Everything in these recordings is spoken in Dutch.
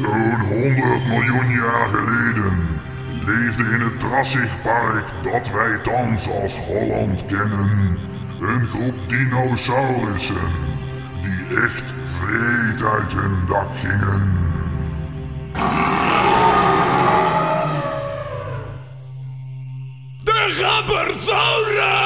Zo'n 100 miljoen jaar geleden leefde in het Drassig-park dat wij thans als Holland kennen een groep dinosaurussen die echt vreed uit hun dak gingen. De Gabbersaurus!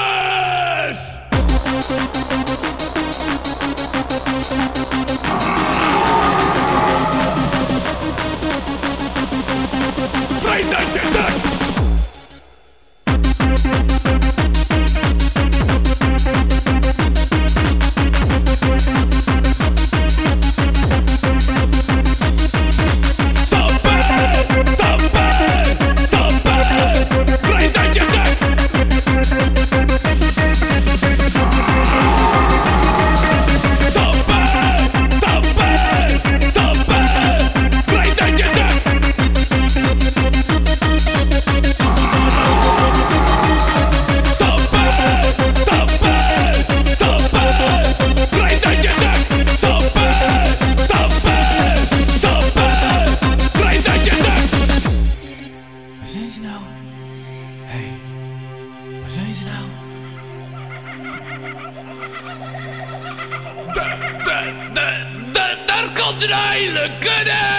music now. Daar, daar, daar, daar, daar komt een hele kudde!